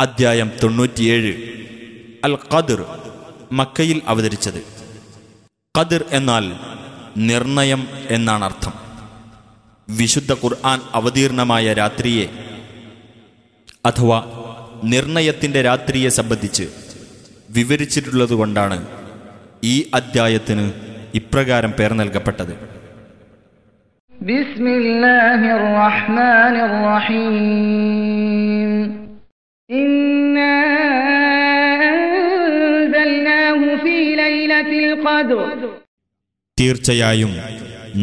അധ്യായം തൊണ്ണൂറ്റിയേഴ്. അൽ ഖദർ മക്കയിൽ അവതരിച്ചത്. ഖദർ എന്നാൽ നിർണയം എന്നാണ് അർത്ഥം. വിശുദ്ധ ഖുർആൻ അവതീർണമായ രാത്രിയെ അഥവാ നിർണയത്തിന്റെ രാത്രിയെ സംബന്ധിച്ച് വിവരിച്ചിട്ടുള്ളതുകൊണ്ടാണ് ഈ അദ്ധ്യായത്തിന് ഇപ്രകാരം പേർ നൽകപ്പെട്ടത്. ബിസ്മില്ലാഹിർ റഹ്മാനിർ റഹീം. إنا أنزلناه في ليلة القدر തീർച്ചയായും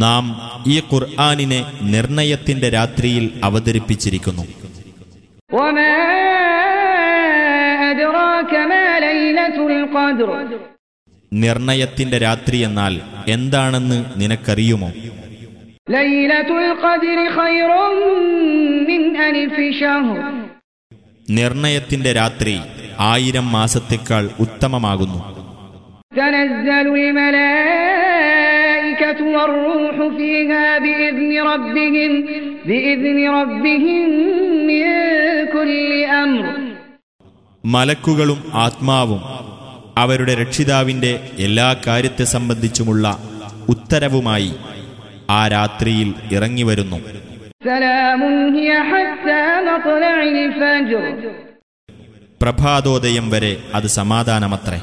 നാം ഈ ഖുർആാനിനെ നിർണയത്തിന്റെ രാത്രിയിൽ അവതരിപ്പിച്ചിരിക്കുന്നു وما أدراك ما ليلة القدر നിർണയത്തിന്റെ രാത്രി എന്നാൽ എന്താണെന്ന് നിനക്കറിയുമോ ليلة القدر خير من ألف شهر നിർണയത്തിന്റെ രാത്രി ആയിരം മാസത്തേക്കാൾ ഉത്തമമാകുന്നു. മലക്കുകളും ആത്മാവും അവരുടെ രക്ഷിതാവിന്റെ എല്ലാ കാര്യത്തെ സംബന്ധിച്ചുമുള്ള ഉത്തരവുമായി ആ രാത്രിയിൽ ഇറങ്ങിവരുന്നു. പ്രഭാതോദയം വരെ അത് സമാധാനമത്രേ.